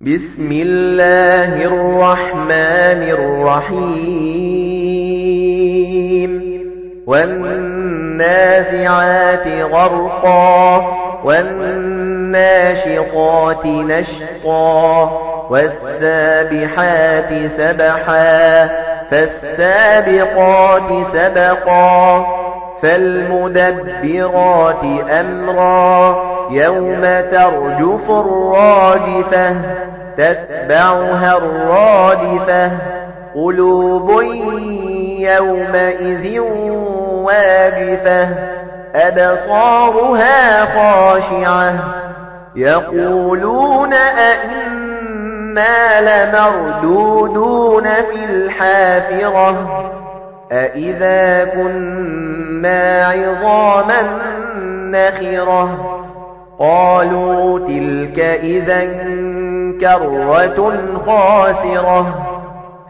بسم الله الرحمن الرحيم. والنازعات غرقا والناشطات نشطا والسابحات سبحا فالسابقات سبقا. فالمدبرات أمرا يوم ترجف الراجفة تتبعها الرادفة قلوب يومئذ واجفة أبصارها خاشعة يقولون أئنا لمردودون في الحافرة أئذا كنا عظاما نخرة قالوا تلك إذا كرة خاسرة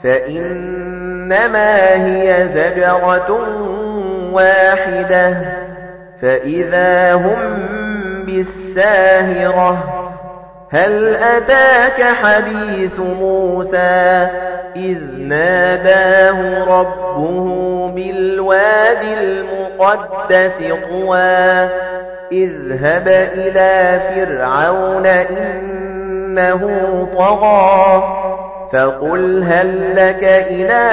فإنما هي زجرة واحدة فإذا هم بالساهرة هل أتاك حديث موسى إذ ناداه ربه بالواد المقدس طوى اذهب إلى فرعون إنه طغى فقل هل لك إلى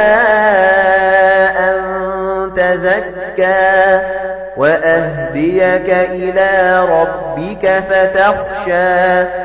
أن تزكى وأهديك إلى ربك فتخشى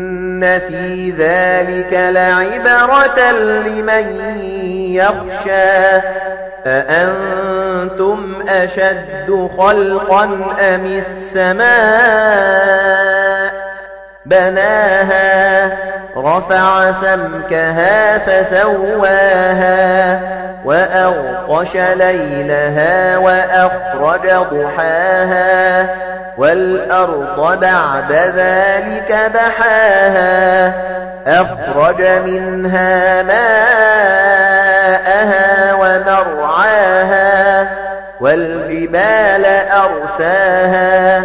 في ذلك لعبرة لمن يخشى أأنتم أشد خلقا أم السماء بناها رفع سمكها فسواها وأغطش ليلها وأخرج ضحاها والأرض بعد ذلك دحاها أخرج منها ماءها ومرعاها والجبال أرساها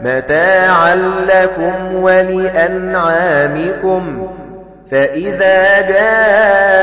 متاعا لكم ولأنعامكم فإذا جاءت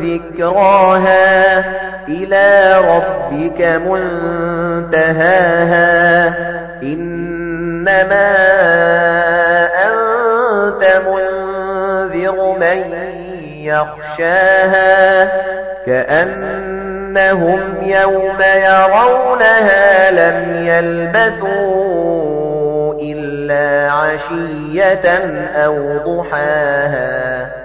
ذكراها إلى ربك منتهاها إنما أنت منذر من يخشاها كأنهم يوم يرونها لم يلبثوا إلا عشية أو ضحاها